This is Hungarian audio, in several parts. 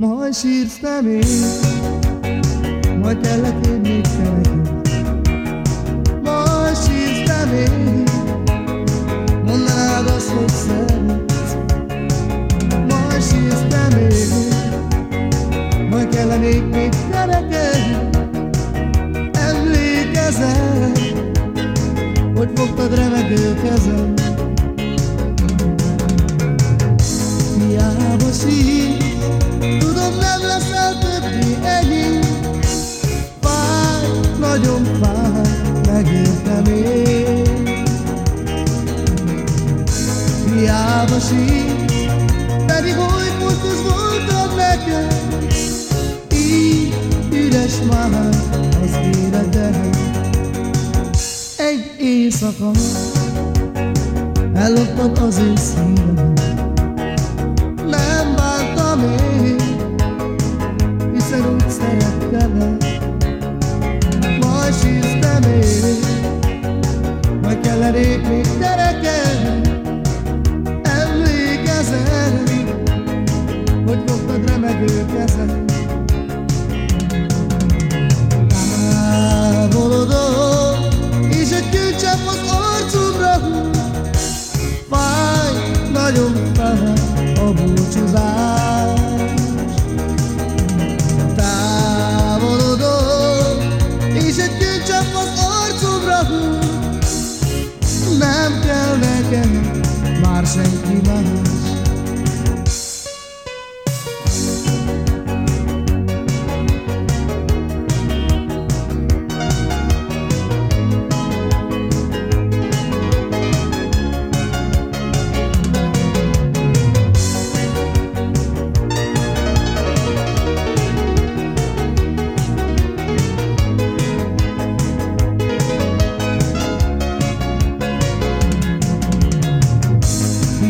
Majd sírsz nem én, majd kellek én még te Majd sírsz nem én, mondanád azt, hogy szeretsz. Majd sírsz nem én, majd kellenék még te neked. Emlékezel, hogy fogtad remegő kezem. Hiába sír, pedig oly fontos voltam neked Így üres már az életem Egy éjszaka elloptad az én szívem elég még nekem már senki más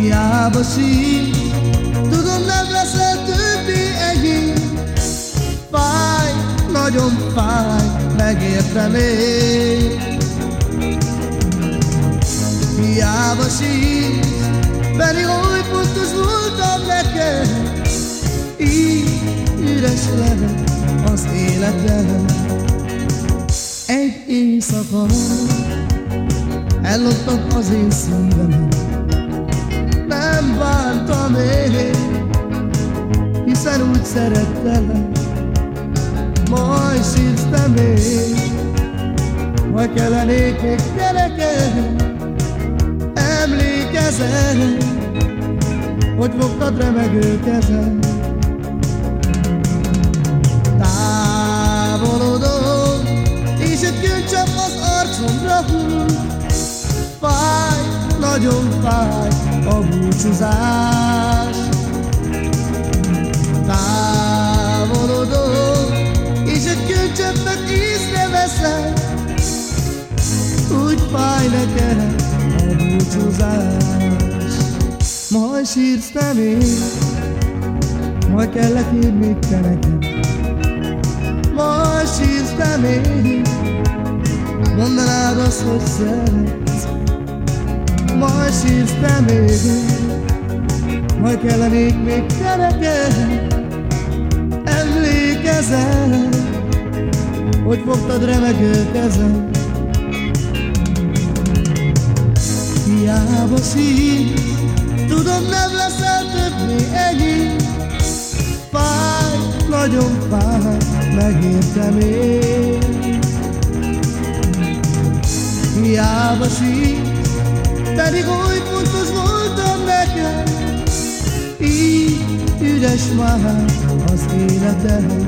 hiába sír Tudom nem leszel többé enyém Fáj, nagyon fáj, megértem én. Hiába sír, pedig oly fontos voltam neked? Így üres lehet az életem. Egy éjszaka elloptad az én szívemet. nem bántam én Hiszen úgy szerettelek Majd sírtam én. Majd kellenék még gyerekek Emlékezel Hogy fogtad remegő kezem Távolodom És egy könycsepp az arcomra hull Fáj, nagyon fáj a búcsúzás. Távolodom, és egy könycseppet észreveszem Úgy fáj nekem a búcsúzás. Majd sírsz nem én, majd én még te nekem Majd sírsz nem én, mondanád azt, hogy szeretsz majd te még Majd kellenék még te neked Emlékezel Hogy fogtad remegő kezem Hiába sír Tudom nem leszel többé ennyi. Fáj, nagyon fáj Megértem én. Hiába sír pedig oly fontos voltam neked? Így üres már az életem